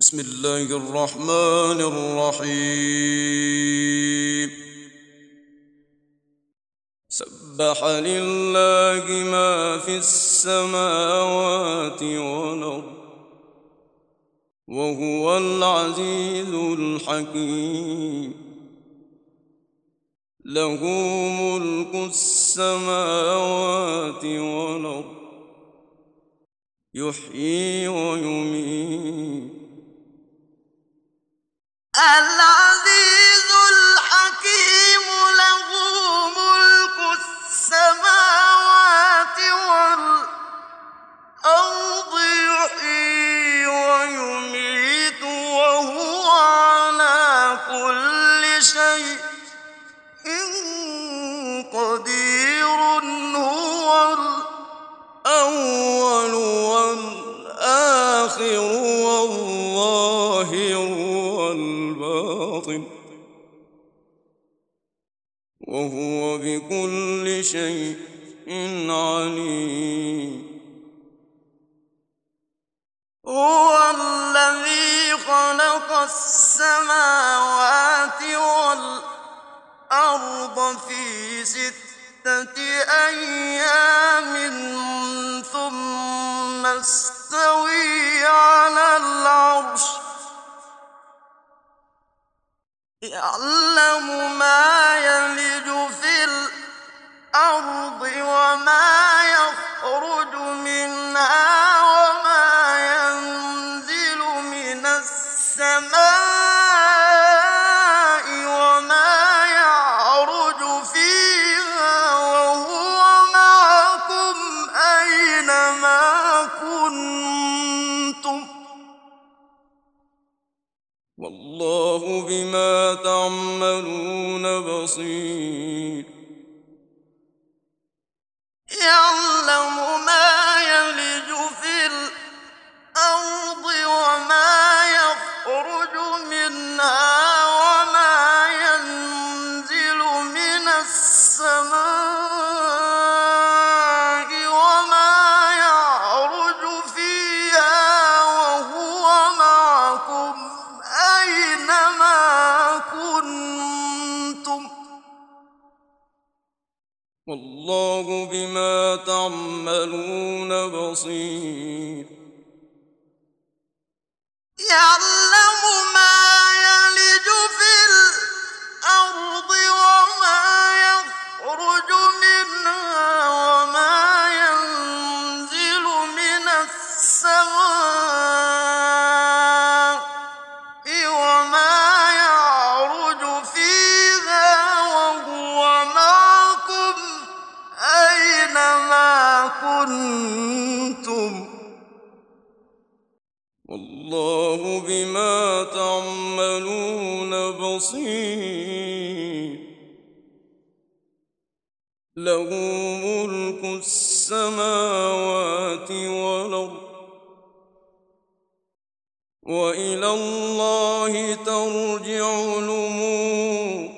بسم الله الرحمن الرحيم. سبح لله ما في السماوات والأرض وهو العزيز الحكيم. له ملك السماوات والأرض يحيي ويميت. العزيز شيء عليم. هو الذي خلق السماوات والأرض في ستة أيام ثم استوي على العرش. يعلم ما الأرض والله كنتم والله بما تعملون بصير. له ملك السماوات والأرض. وإلى الله ترجع الأمور.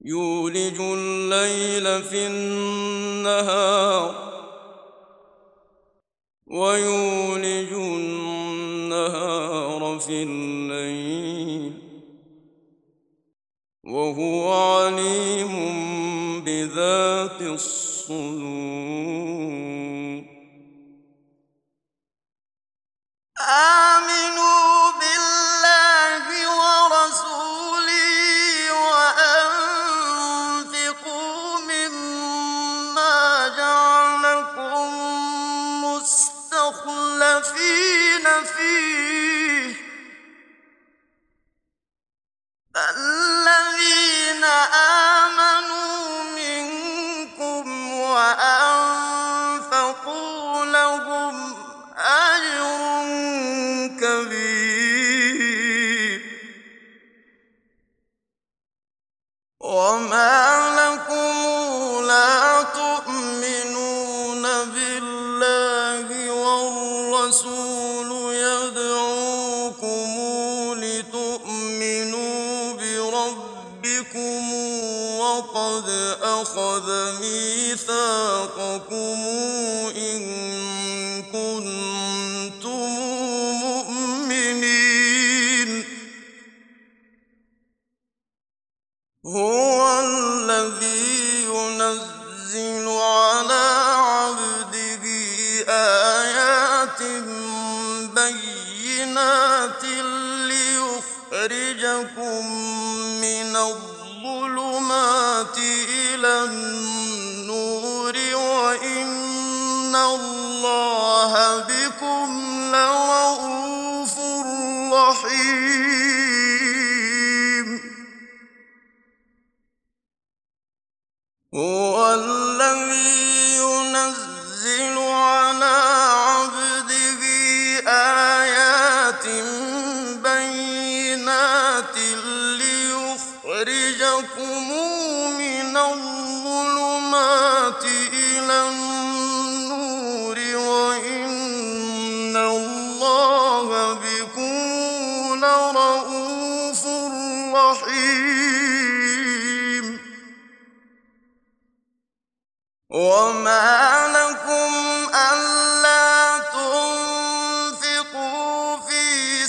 يولج الليل في النهار. ويولج النهار في الليل وهو عليم بذات الصدور. آمنوا بكم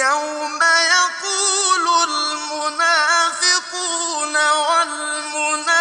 يوم يقول المنافقون والمنافقون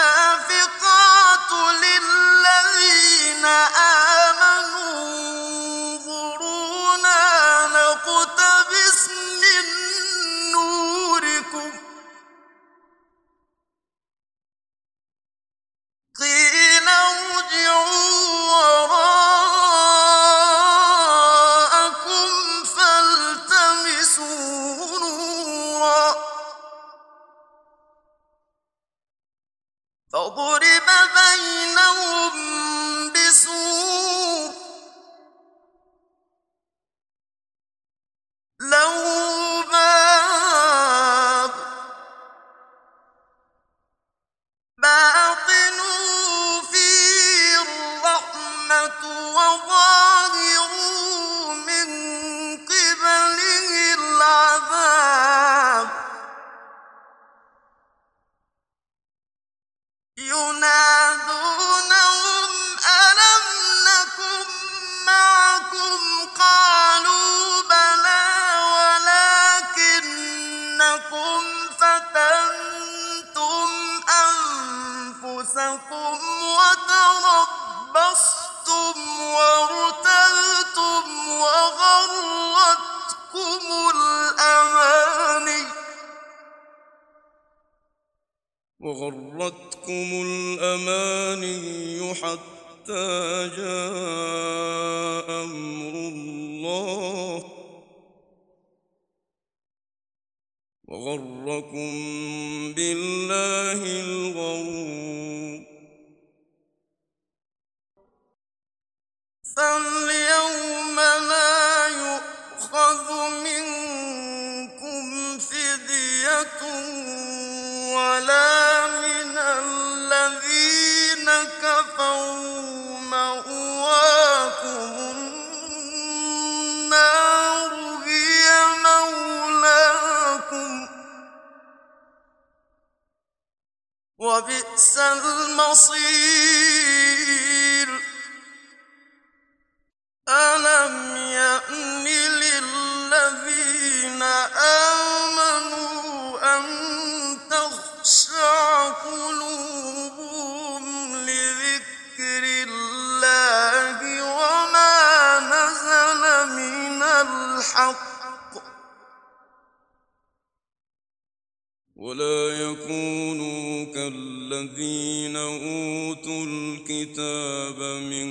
وغرتكم الأماني حتى جاء أمر الله وغركم بالله الغرور فاليوم الحق. ولا يكونوا كالذين أوتوا الكتاب من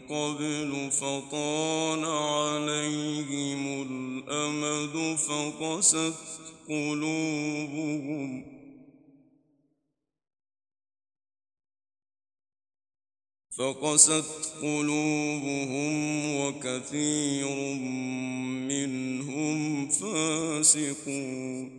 قبل فطال عليهم الأمد فقست قلوبهم فقست قلوبهم وكثير منهم فاسقون.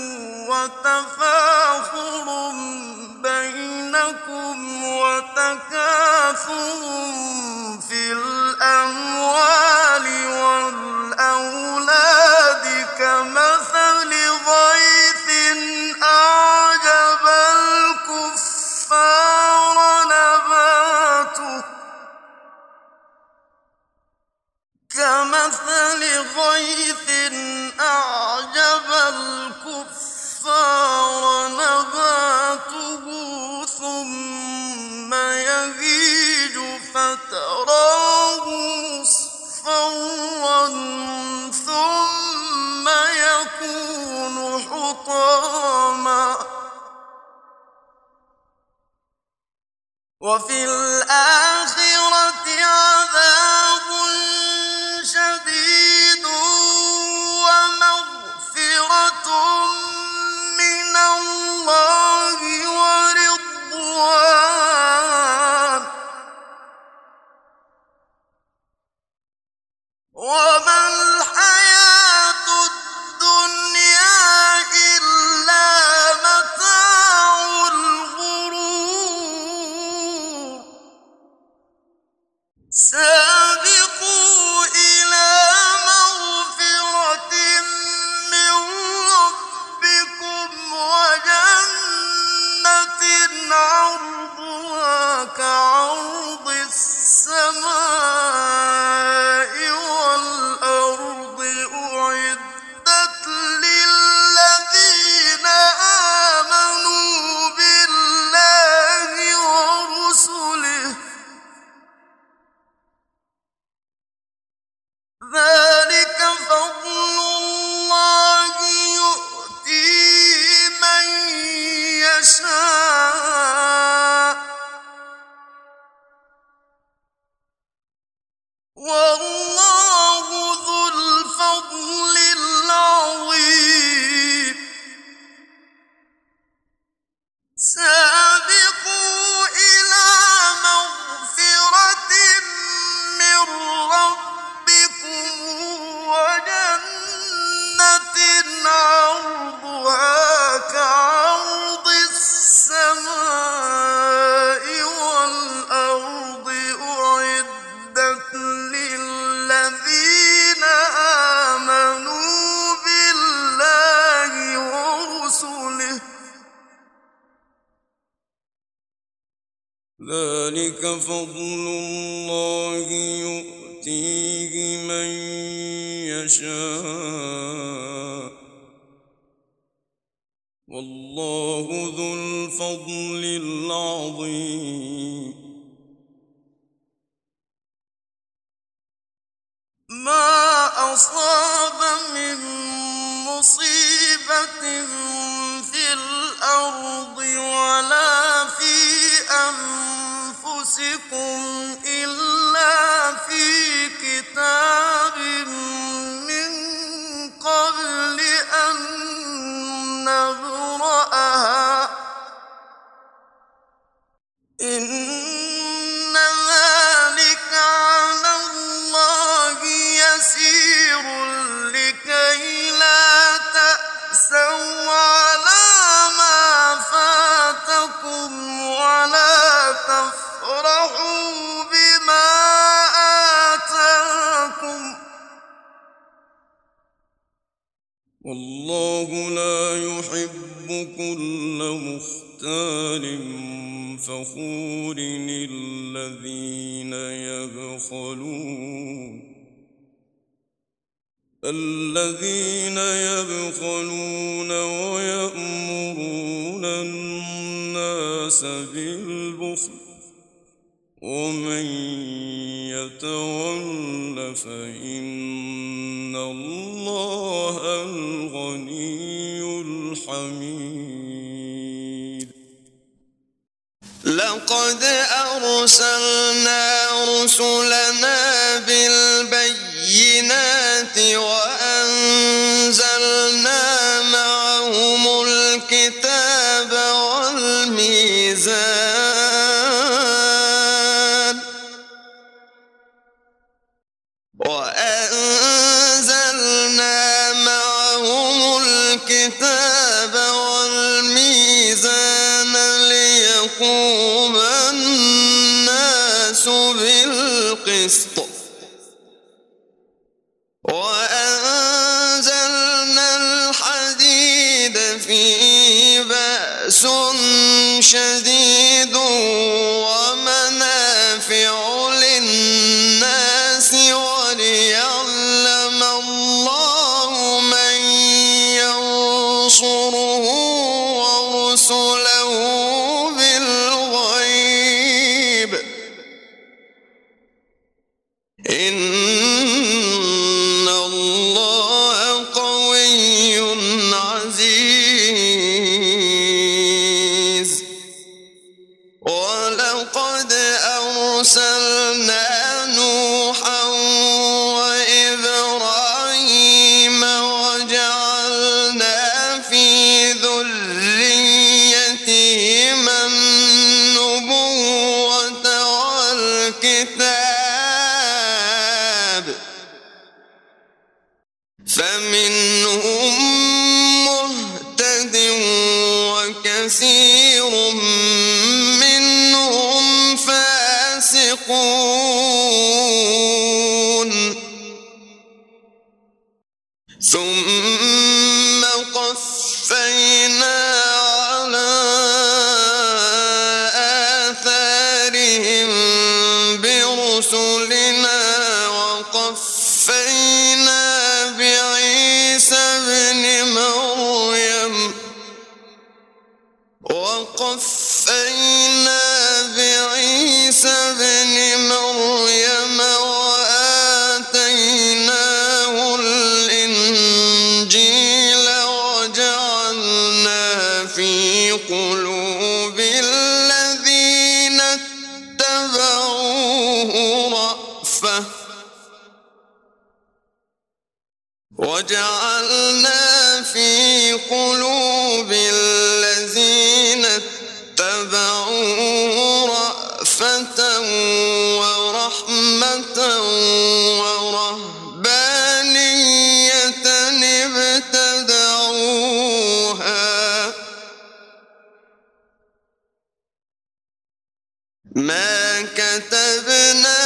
تفاخر بينكم وتكاثر في الأموال والأولاد كمثل غيث أعجب الكفار نباته كمثل غيث So من يشاء. والله ذو الفضل العظيم. ما أصاب من مصيبة في الأرض ولا في أنفسكم إلا في كتاب من قبل أن نبرأها. إن والله لا يحب كل مختال فخور الذين يبخلون الذين يبخلون ويأمرون الناس بالبخل ومن يتول فإن الله الغني الحميد. لقد أرسلنا رسلنا بالبينات بأس شديد فمنهم كتبناها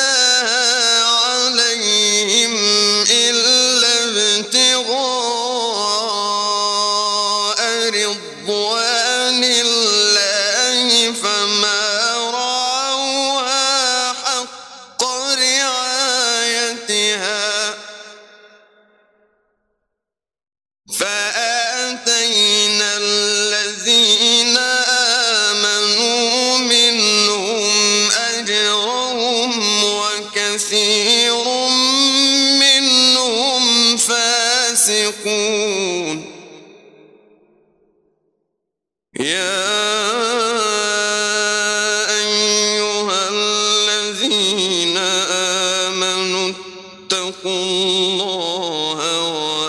اتقوا الله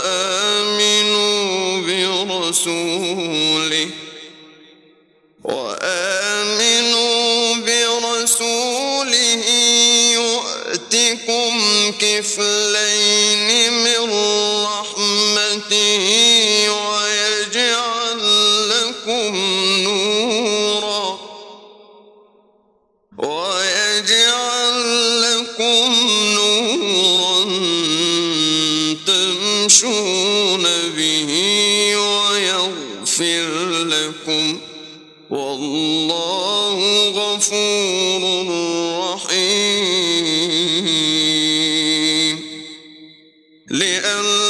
وآمنوا برسوله. لئلا